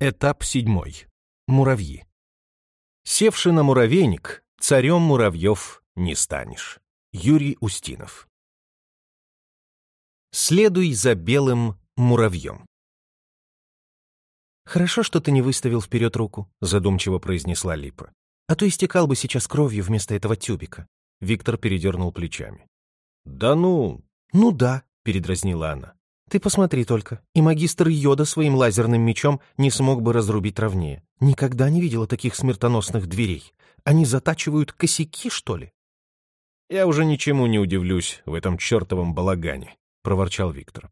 Этап седьмой. Муравьи. Севши на муравейник, царем муравьев не станешь. Юрий Устинов. Следуй за белым муравьем. «Хорошо, что ты не выставил вперед руку», — задумчиво произнесла Липа. «А то истекал бы сейчас кровью вместо этого тюбика». Виктор передернул плечами. «Да ну...» «Ну да», — передразнила она. «Ты посмотри только, и магистр Йода своим лазерным мечом не смог бы разрубить ровнее. Никогда не видела таких смертоносных дверей. Они затачивают косяки, что ли?» «Я уже ничему не удивлюсь в этом чертовом балагане», — проворчал Виктор.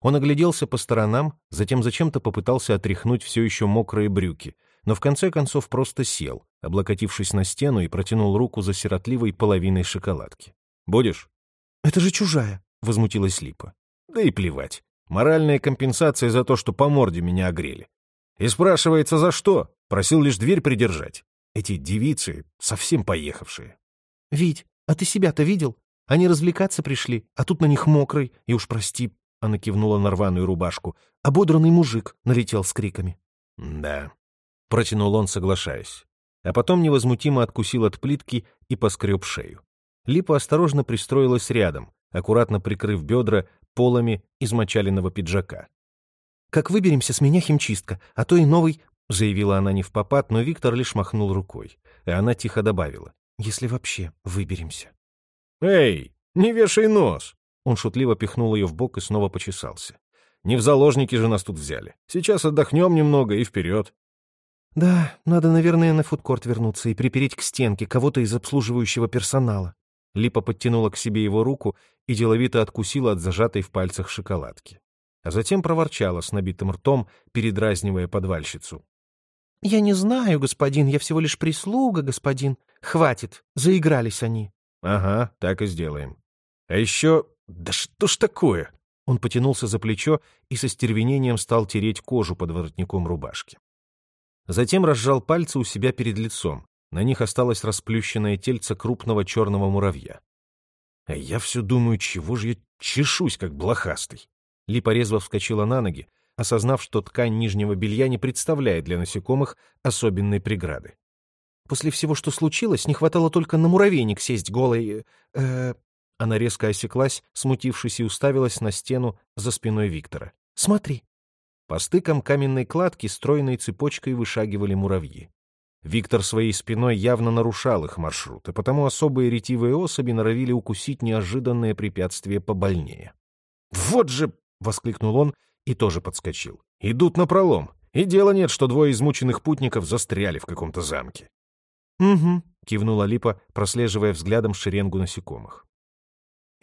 Он огляделся по сторонам, затем зачем-то попытался отряхнуть все еще мокрые брюки, но в конце концов просто сел, облокотившись на стену и протянул руку за сиротливой половиной шоколадки. «Будешь?» «Это же чужая», — возмутилась Липа. Да и плевать. Моральная компенсация за то, что по морде меня огрели. И спрашивается, за что? Просил лишь дверь придержать. Эти девицы совсем поехавшие. «Вить, а ты себя-то видел? Они развлекаться пришли, а тут на них мокрый, и уж прости, она кивнула на рваную рубашку. Ободранный мужик налетел с криками. «Да», — протянул он, соглашаясь. А потом невозмутимо откусил от плитки и поскреб шею. Липа осторожно пристроилась рядом, аккуратно прикрыв бедра полами измочаленного пиджака. «Как выберемся, с меня химчистка, а то и новый...» — заявила она не в попад, но Виктор лишь махнул рукой, и она тихо добавила. «Если вообще выберемся». «Эй, не вешай нос!» Он шутливо пихнул ее в бок и снова почесался. «Не в заложники же нас тут взяли. Сейчас отдохнем немного и вперед». «Да, надо, наверное, на фудкорт вернуться и припереть к стенке кого-то из обслуживающего персонала». Липа подтянула к себе его руку и деловито откусила от зажатой в пальцах шоколадки. А затем проворчала с набитым ртом, передразнивая подвальщицу. «Я не знаю, господин, я всего лишь прислуга, господин. Хватит, заигрались они». «Ага, так и сделаем. А еще «Да что ж такое?» Он потянулся за плечо и со стервенением стал тереть кожу под воротником рубашки. Затем разжал пальцы у себя перед лицом. На них осталось расплющенное тельце крупного черного муравья. А я все думаю, чего же я чешусь, как блохастый. Липа резво вскочила на ноги, осознав, что ткань нижнего белья не представляет для насекомых особенной преграды. После всего, что случилось, не хватало только на муравейник сесть голой... Э, она резко осеклась, смутившись и уставилась на стену за спиной Виктора. «Смотри!» По стыкам каменной кладки стройной цепочкой вышагивали муравьи. Виктор своей спиной явно нарушал их маршрут, и потому особые ретивые особи норовили укусить неожиданное препятствие побольнее. «Вот же!» — воскликнул он и тоже подскочил. «Идут на пролом, и дела нет, что двое измученных путников застряли в каком-то замке». «Угу», — кивнула Липа, прослеживая взглядом шеренгу насекомых.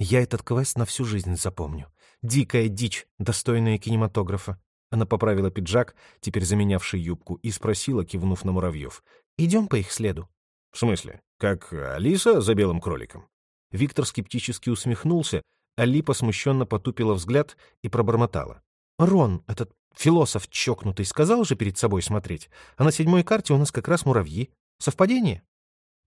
Я этот квест на всю жизнь запомню. Дикая дичь, достойная кинематографа. Она поправила пиджак, теперь заменявший юбку, и спросила, кивнув на муравьев. «Идем по их следу». «В смысле? Как Алиса за белым кроликом?» Виктор скептически усмехнулся, а Липа смущенно потупила взгляд и пробормотала. «Рон, этот философ чокнутый, сказал же перед собой смотреть, а на седьмой карте у нас как раз муравьи. Совпадение?»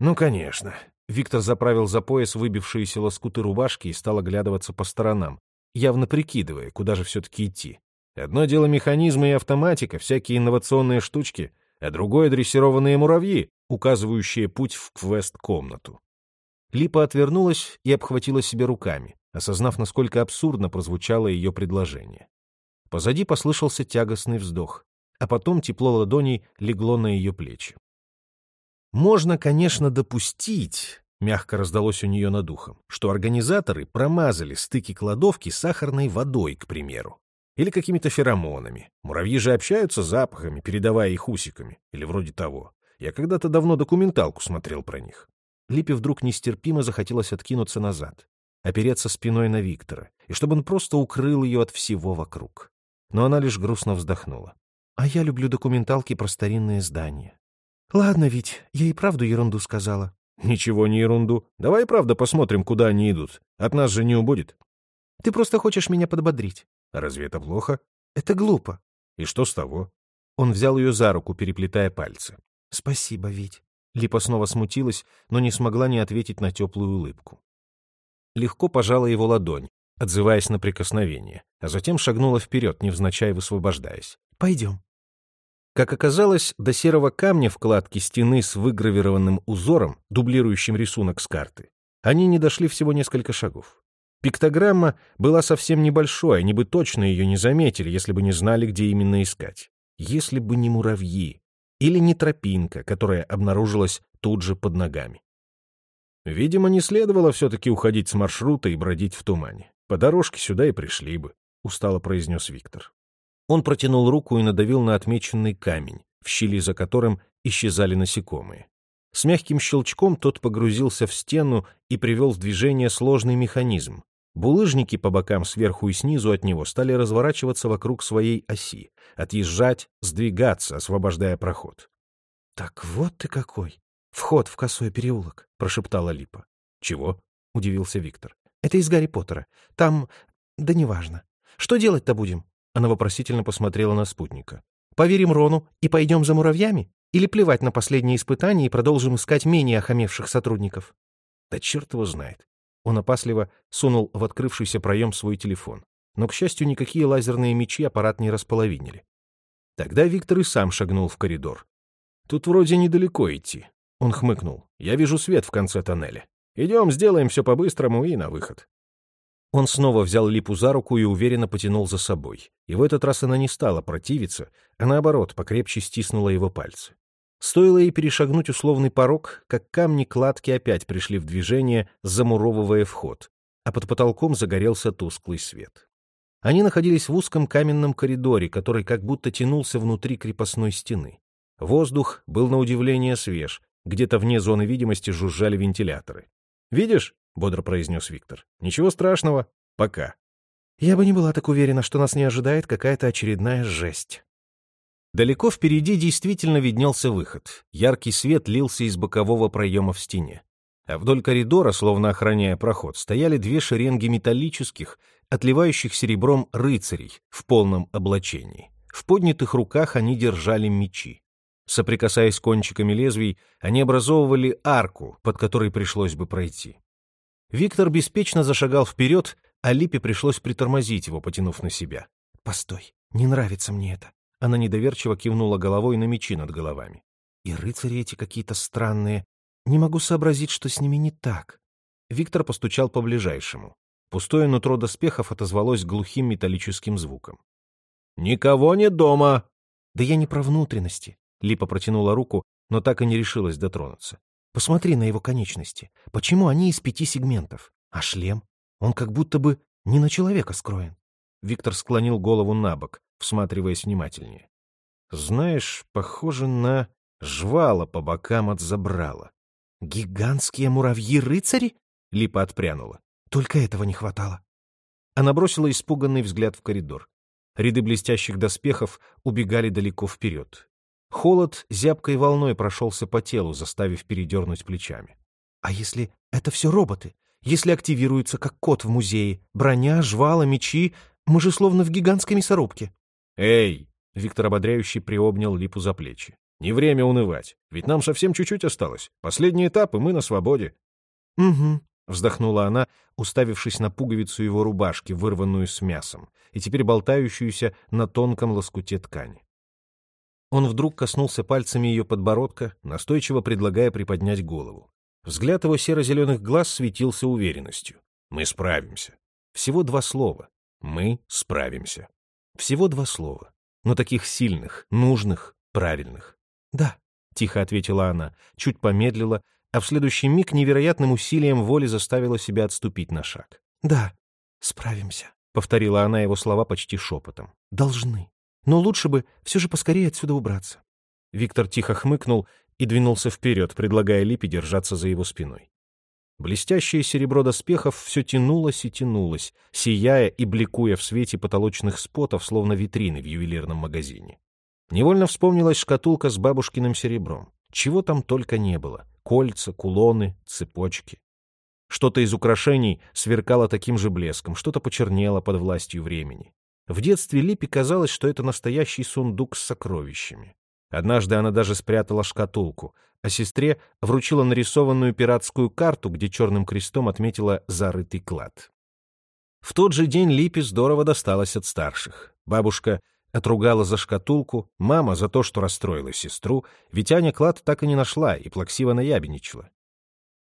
«Ну, конечно. Виктор заправил за пояс выбившиеся лоскуты рубашки и стал оглядываться по сторонам, явно прикидывая, куда же все-таки идти. Одно дело механизмы и автоматика, всякие инновационные штучки, а другое — дрессированные муравьи, указывающие путь в квест-комнату. Липа отвернулась и обхватила себя руками, осознав, насколько абсурдно прозвучало ее предложение. Позади послышался тягостный вздох, а потом тепло ладоней легло на ее плечи. Можно, конечно, допустить, мягко раздалось у нее над ухом, что организаторы промазали стыки кладовки сахарной водой, к примеру. Или какими-то феромонами. Муравьи же общаются запахами, передавая их усиками. Или вроде того. Я когда-то давно документалку смотрел про них. Липе вдруг нестерпимо захотелось откинуться назад, опереться спиной на Виктора, и чтобы он просто укрыл ее от всего вокруг. Но она лишь грустно вздохнула. «А я люблю документалки про старинные здания. «Ладно, ведь, я и правду ерунду сказала». «Ничего не ерунду. Давай правда посмотрим, куда они идут. От нас же не убудет». «Ты просто хочешь меня подбодрить». «Разве это плохо?» «Это глупо». «И что с того?» Он взял ее за руку, переплетая пальцы. «Спасибо, Вить». Липа снова смутилась, но не смогла не ответить на теплую улыбку. Легко пожала его ладонь, отзываясь на прикосновение, а затем шагнула вперед, невзначай высвобождаясь. «Пойдем». Как оказалось, до серого камня в кладке стены с выгравированным узором, дублирующим рисунок с карты, они не дошли всего несколько шагов. Пиктограмма была совсем небольшой, они бы точно ее не заметили, если бы не знали, где именно искать. Если бы не муравьи. Или не тропинка, которая обнаружилась тут же под ногами. Видимо, не следовало все-таки уходить с маршрута и бродить в тумане. По дорожке сюда и пришли бы, — устало произнес Виктор. Он протянул руку и надавил на отмеченный камень, в щели за которым исчезали насекомые. С мягким щелчком тот погрузился в стену и привел в движение сложный механизм. Булыжники по бокам сверху и снизу от него стали разворачиваться вокруг своей оси, отъезжать, сдвигаться, освобождая проход. — Так вот ты какой! Вход в косой переулок, — прошептала Липа. — Чего? — удивился Виктор. — Это из Гарри Поттера. Там... Да неважно. Что делать-то будем? Она вопросительно посмотрела на спутника. «Поверим Рону и пойдем за муравьями? Или плевать на последние испытания и продолжим искать менее охамевших сотрудников?» «Да черт его знает». Он опасливо сунул в открывшийся проем свой телефон. Но, к счастью, никакие лазерные мечи аппарат не располовинили. Тогда Виктор и сам шагнул в коридор. «Тут вроде недалеко идти». Он хмыкнул. «Я вижу свет в конце тоннеля. Идем, сделаем все по-быстрому и на выход». Он снова взял Липу за руку и уверенно потянул за собой. И в этот раз она не стала противиться, а наоборот, покрепче стиснула его пальцы. Стоило ей перешагнуть условный порог, как камни кладки опять пришли в движение, замуровывая вход, а под потолком загорелся тусклый свет. Они находились в узком каменном коридоре, который как будто тянулся внутри крепостной стены. Воздух был на удивление свеж, где-то вне зоны видимости жужжали вентиляторы. «Видишь?» — бодро произнес Виктор. «Ничего страшного. Пока». Я бы не была так уверена, что нас не ожидает какая-то очередная жесть. Далеко впереди действительно виднелся выход. Яркий свет лился из бокового проема в стене. А вдоль коридора, словно охраняя проход, стояли две шеренги металлических, отливающих серебром рыцарей в полном облачении. В поднятых руках они держали мечи. Соприкасаясь кончиками лезвий, они образовывали арку, под которой пришлось бы пройти. Виктор беспечно зашагал вперед, а Липе пришлось притормозить его, потянув на себя. «Постой, не нравится мне это». Она недоверчиво кивнула головой на мечи над головами. «И рыцари эти какие-то странные. Не могу сообразить, что с ними не так». Виктор постучал по ближайшему. Пустое нутро доспехов отозвалось глухим металлическим звуком. «Никого нет дома!» «Да я не про внутренности». Липа протянула руку, но так и не решилась дотронуться. Посмотри на его конечности. Почему они из пяти сегментов? А шлем? Он как будто бы не на человека скроен. Виктор склонил голову на бок, всматриваясь внимательнее. Знаешь, похоже на жвала по бокам от забрала. Гигантские муравьи-рыцари? Липа отпрянула. Только этого не хватало. Она бросила испуганный взгляд в коридор. Ряды блестящих доспехов убегали далеко вперед. Холод зябкой волной прошелся по телу, заставив передернуть плечами. А если это все роботы? Если активируются, как кот в музее? Броня, жвала, мечи? Мы же словно в гигантской мясорубке. Эй! Виктор ободряюще приобнял Липу за плечи. Не время унывать, ведь нам совсем чуть-чуть осталось. Последний этап, и мы на свободе. Угу, вздохнула она, уставившись на пуговицу его рубашки, вырванную с мясом, и теперь болтающуюся на тонком лоскуте ткани. Он вдруг коснулся пальцами ее подбородка, настойчиво предлагая приподнять голову. Взгляд его серо-зеленых глаз светился уверенностью. «Мы справимся». Всего два слова. «Мы справимся». Всего два слова. Но таких сильных, нужных, правильных. «Да», — тихо ответила она, чуть помедлила, а в следующий миг невероятным усилием воли заставила себя отступить на шаг. «Да, справимся», — повторила она его слова почти шепотом. «Должны». Но лучше бы все же поскорее отсюда убраться. Виктор тихо хмыкнул и двинулся вперед, предлагая Липе держаться за его спиной. Блестящее серебро доспехов все тянулось и тянулось, сияя и бликуя в свете потолочных спотов, словно витрины в ювелирном магазине. Невольно вспомнилась шкатулка с бабушкиным серебром. Чего там только не было. Кольца, кулоны, цепочки. Что-то из украшений сверкало таким же блеском, что-то почернело под властью времени. В детстве Липе казалось, что это настоящий сундук с сокровищами. Однажды она даже спрятала шкатулку, а сестре вручила нарисованную пиратскую карту, где черным крестом отметила зарытый клад. В тот же день Липе здорово досталось от старших. Бабушка отругала за шкатулку, мама за то, что расстроила сестру, ведь Аня клад так и не нашла и плаксиво наябедничала.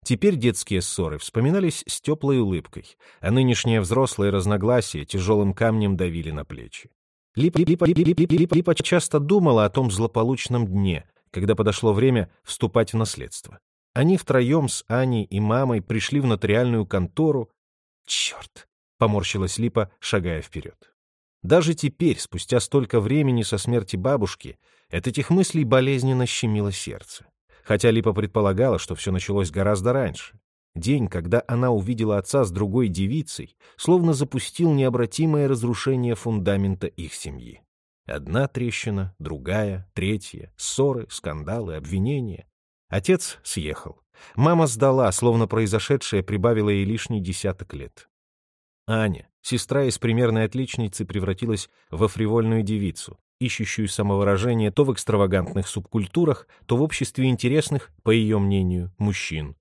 Теперь детские ссоры вспоминались с теплой улыбкой, а нынешние взрослые разногласия тяжелым камнем давили на плечи. Липа, часто думала о том злополучном дне, когда подошло время вступать в наследство. Они втроем с Аней и мамой пришли в нотариальную контору. «Черт!» — поморщилась Липа, шагая вперед. Даже теперь, спустя столько времени со смерти бабушки, от этих мыслей болезненно щемило сердце. Хотя Липа предполагала, что все началось гораздо раньше. День, когда она увидела отца с другой девицей, словно запустил необратимое разрушение фундамента их семьи. Одна трещина, другая, третья, ссоры, скандалы, обвинения. Отец съехал. Мама сдала, словно произошедшее прибавило ей лишний десяток лет. Аня, сестра из примерной отличницы, превратилась во фривольную девицу, ищущую самовыражение то в экстравагантных субкультурах, то в обществе интересных, по ее мнению, мужчин.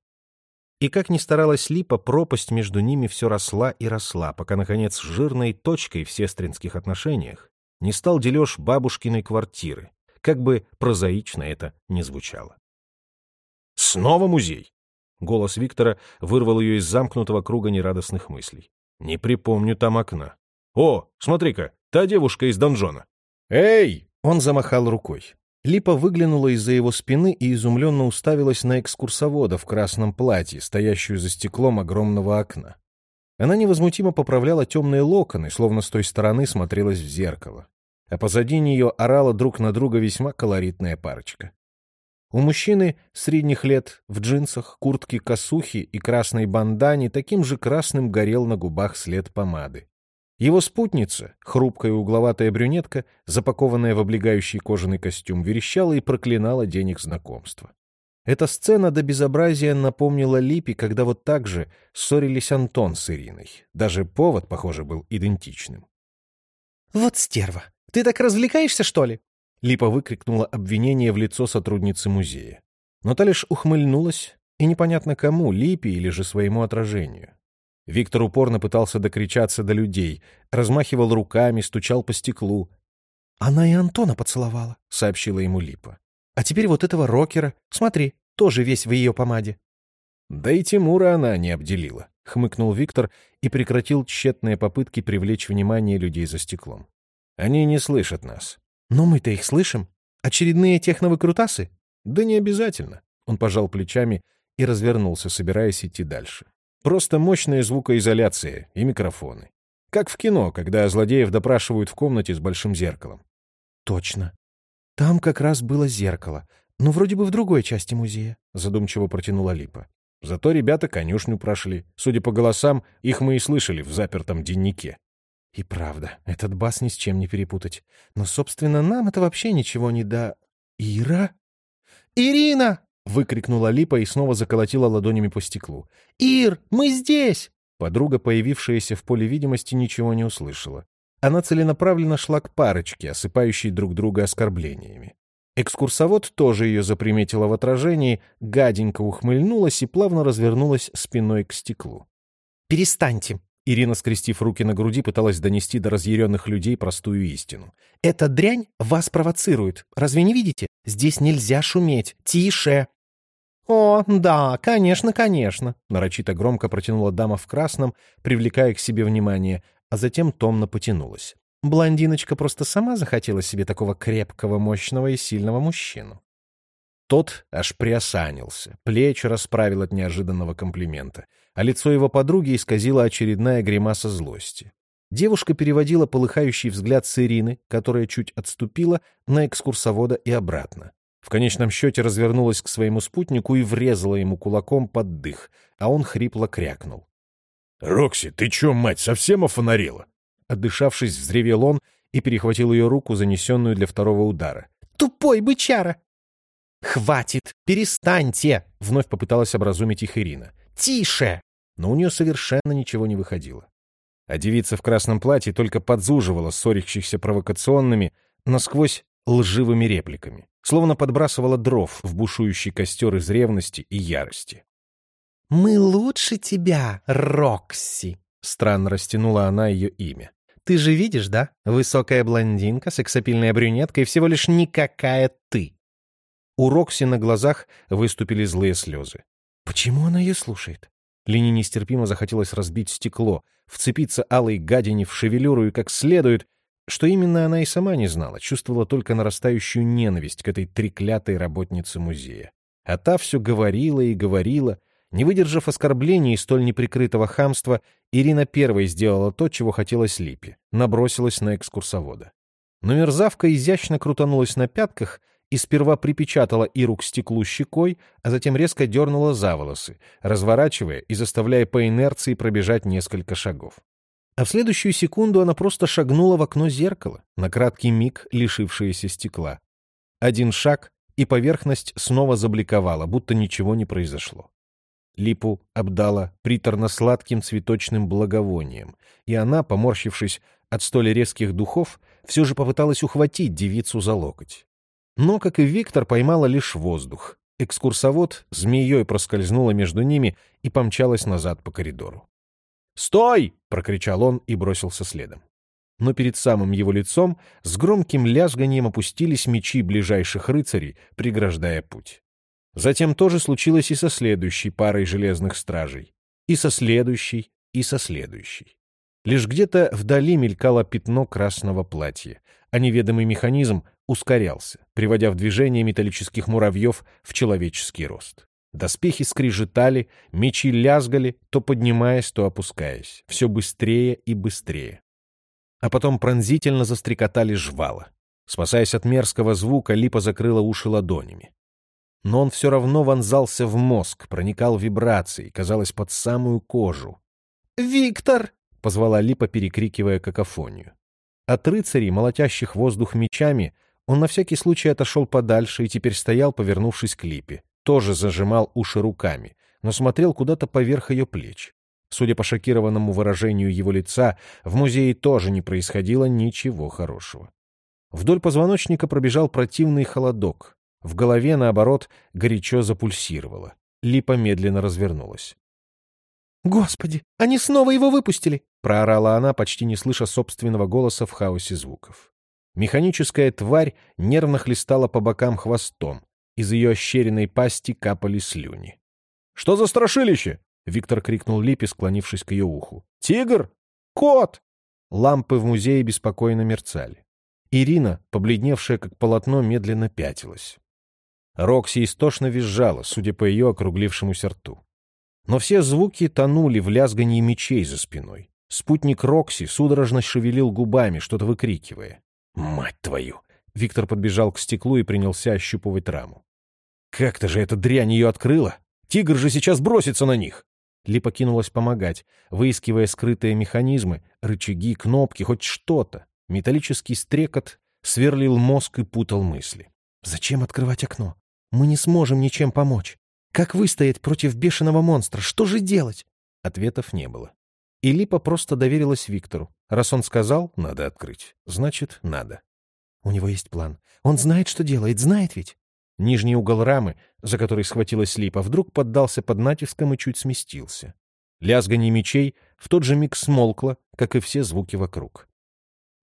И как ни старалась Липа, пропасть между ними все росла и росла, пока, наконец, жирной точкой в сестринских отношениях не стал дележ бабушкиной квартиры, как бы прозаично это ни звучало. «Снова музей!» Голос Виктора вырвал ее из замкнутого круга нерадостных мыслей. «Не припомню там окна. О, смотри-ка, та девушка из донжона!» «Эй!» — он замахал рукой. Липа выглянула из-за его спины и изумленно уставилась на экскурсовода в красном платье, стоящую за стеклом огромного окна. Она невозмутимо поправляла темные локоны, словно с той стороны смотрелась в зеркало. А позади нее орала друг на друга весьма колоритная парочка. У мужчины средних лет в джинсах, куртке косухи и красной бандане таким же красным горел на губах след помады. Его спутница, хрупкая угловатая брюнетка, запакованная в облегающий кожаный костюм, верещала и проклинала день их знакомства. Эта сцена до безобразия напомнила Липе, когда вот так же ссорились Антон с Ириной. Даже повод, похоже, был идентичным. «Вот стерва! Ты так развлекаешься, что ли?» Липа выкрикнула обвинение в лицо сотрудницы музея. Но та лишь ухмыльнулась, и непонятно кому, Липе или же своему отражению. Виктор упорно пытался докричаться до людей, размахивал руками, стучал по стеклу. «Она и Антона поцеловала», — сообщила ему Липа. «А теперь вот этого рокера, смотри, тоже весь в ее помаде». «Да и Тимура она не обделила», — хмыкнул Виктор и прекратил тщетные попытки привлечь внимание людей за стеклом. «Они не слышат нас. Но мы-то их слышим. Очередные техновыкрутасы? Да не обязательно. Он пожал плечами и развернулся, собираясь идти дальше. Просто мощная звукоизоляция и микрофоны. Как в кино, когда злодеев допрашивают в комнате с большим зеркалом. Точно. Там как раз было зеркало, но вроде бы в другой части музея, задумчиво протянула Липа. Зато ребята конюшню прошли. Судя по голосам, их мы и слышали в запертом деннике. И правда, этот бас ни с чем не перепутать. Но, собственно, нам это вообще ничего не да... Ира? «Ирина!» — выкрикнула Липа и снова заколотила ладонями по стеклу. «Ир, мы здесь!» Подруга, появившаяся в поле видимости, ничего не услышала. Она целенаправленно шла к парочке, осыпающей друг друга оскорблениями. Экскурсовод тоже ее заприметила в отражении, гаденько ухмыльнулась и плавно развернулась спиной к стеклу. «Перестаньте!» Ирина, скрестив руки на груди, пыталась донести до разъяренных людей простую истину. «Эта дрянь вас провоцирует. Разве не видите? Здесь нельзя шуметь. Тише!» «О, да, конечно, конечно!» — нарочито громко протянула дама в красном, привлекая к себе внимание, а затем томно потянулась. Блондиночка просто сама захотела себе такого крепкого, мощного и сильного мужчину. Тот аж приосанился, плечи расправил от неожиданного комплимента, а лицо его подруги исказила очередная гримаса злости. Девушка переводила полыхающий взгляд с Ирины, которая чуть отступила, на экскурсовода и обратно. В конечном счете развернулась к своему спутнику и врезала ему кулаком под дых, а он хрипло крякнул. — Рокси, ты чё, мать, совсем офонарела? Отдышавшись, взревел он и перехватил ее руку, занесенную для второго удара. — Тупой бычара! «Хватит! Перестаньте!» — вновь попыталась образумить их Ирина. «Тише!» Но у нее совершенно ничего не выходило. А девица в красном платье только подзуживала ссорящихся провокационными, насквозь лживыми репликами, словно подбрасывала дров в бушующий костер из ревности и ярости. «Мы лучше тебя, Рокси!» — странно растянула она ее имя. Ты же видишь, да? Высокая блондинка, сексапильная брюнетка и всего лишь никакая ты. У Рокси на глазах выступили злые слезы. Почему она ее слушает? Лине нестерпимо захотелось разбить стекло, вцепиться алой гадине в шевелюру и как следует, что именно она и сама не знала, чувствовала только нарастающую ненависть к этой треклятой работнице музея. А та все говорила и говорила. Не выдержав оскорблений и столь неприкрытого хамства, Ирина первой сделала то, чего хотелось Липе — набросилась на экскурсовода. Но мерзавка изящно крутанулась на пятках и сперва припечатала Иру к стеклу щекой, а затем резко дернула за волосы, разворачивая и заставляя по инерции пробежать несколько шагов. А в следующую секунду она просто шагнула в окно зеркала, на краткий миг лишившееся стекла. Один шаг, и поверхность снова забликовала, будто ничего не произошло. Липу обдала приторно-сладким цветочным благовонием, и она, поморщившись от столь резких духов, все же попыталась ухватить девицу за локоть. Но, как и Виктор, поймала лишь воздух. Экскурсовод змеей проскользнула между ними и помчалась назад по коридору. «Стой!» — прокричал он и бросился следом. Но перед самым его лицом с громким лязганием опустились мечи ближайших рыцарей, преграждая путь. Затем тоже случилось и со следующей парой железных стражей. И со следующей, и со следующей. Лишь где-то вдали мелькало пятно красного платья, а неведомый механизм ускорялся, приводя в движение металлических муравьев в человеческий рост. Доспехи скрижетали, мечи лязгали, то поднимаясь, то опускаясь, все быстрее и быстрее. А потом пронзительно застрекотали жвала. Спасаясь от мерзкого звука, Липа закрыла уши ладонями. Но он все равно вонзался в мозг, проникал вибрацией, казалось, под самую кожу. «Виктор!» — позвала Липа, перекрикивая какофонию. От рыцарей, молотящих воздух мечами, он на всякий случай отошел подальше и теперь стоял, повернувшись к Липе. Тоже зажимал уши руками, но смотрел куда-то поверх ее плеч. Судя по шокированному выражению его лица, в музее тоже не происходило ничего хорошего. Вдоль позвоночника пробежал противный холодок. В голове, наоборот, горячо запульсировало. Липа медленно развернулась. «Господи, они снова его выпустили!» — проорала она, почти не слыша собственного голоса в хаосе звуков. Механическая тварь нервно хлестала по бокам хвостом. Из ее ощеренной пасти капали слюни. «Что за страшилище?» — Виктор крикнул Липе, склонившись к ее уху. «Тигр? Кот!» Лампы в музее беспокойно мерцали. Ирина, побледневшая как полотно, медленно пятилась. Рокси истошно визжала, судя по ее округлившемуся рту. Но все звуки тонули в лязгании мечей за спиной. Спутник Рокси судорожно шевелил губами, что-то выкрикивая. «Мать твою!» Виктор подбежал к стеклу и принялся ощупывать раму. «Как-то же эта дрянь ее открыла! Тигр же сейчас бросится на них!» Липа кинулась помогать, выискивая скрытые механизмы, рычаги, кнопки, хоть что-то. Металлический стрекот сверлил мозг и путал мысли. «Зачем открывать окно? Мы не сможем ничем помочь. Как выстоять против бешеного монстра? Что же делать?» Ответов не было. И Липа просто доверилась Виктору. Раз он сказал, надо открыть, значит, надо. У него есть план. Он знает, что делает, знает ведь. Нижний угол рамы, за который схватилась Липа, вдруг поддался под натиском и чуть сместился. Лязганье мечей в тот же миг смолкло, как и все звуки вокруг.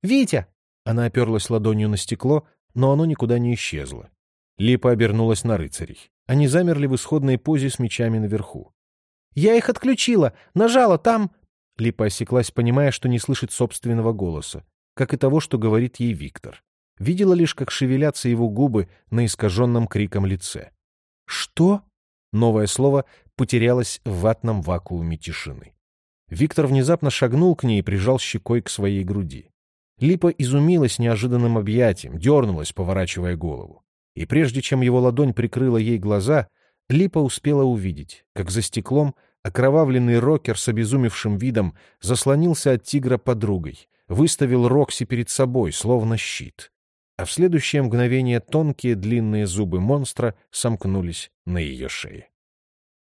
«Витя!» Она оперлась ладонью на стекло, но оно никуда не исчезло. Липа обернулась на рыцарей. Они замерли в исходной позе с мечами наверху. «Я их отключила! Нажала там!» Липа осеклась, понимая, что не слышит собственного голоса, как и того, что говорит ей Виктор. Видела лишь, как шевелятся его губы на искаженном криком лице. «Что?» Новое слово потерялось в ватном вакууме тишины. Виктор внезапно шагнул к ней и прижал щекой к своей груди. Липа изумилась неожиданным объятием, дернулась, поворачивая голову. И прежде чем его ладонь прикрыла ей глаза, Липа успела увидеть, как за стеклом Окровавленный рокер с обезумевшим видом заслонился от тигра подругой, выставил Рокси перед собой, словно щит. А в следующее мгновение тонкие длинные зубы монстра сомкнулись на ее шее.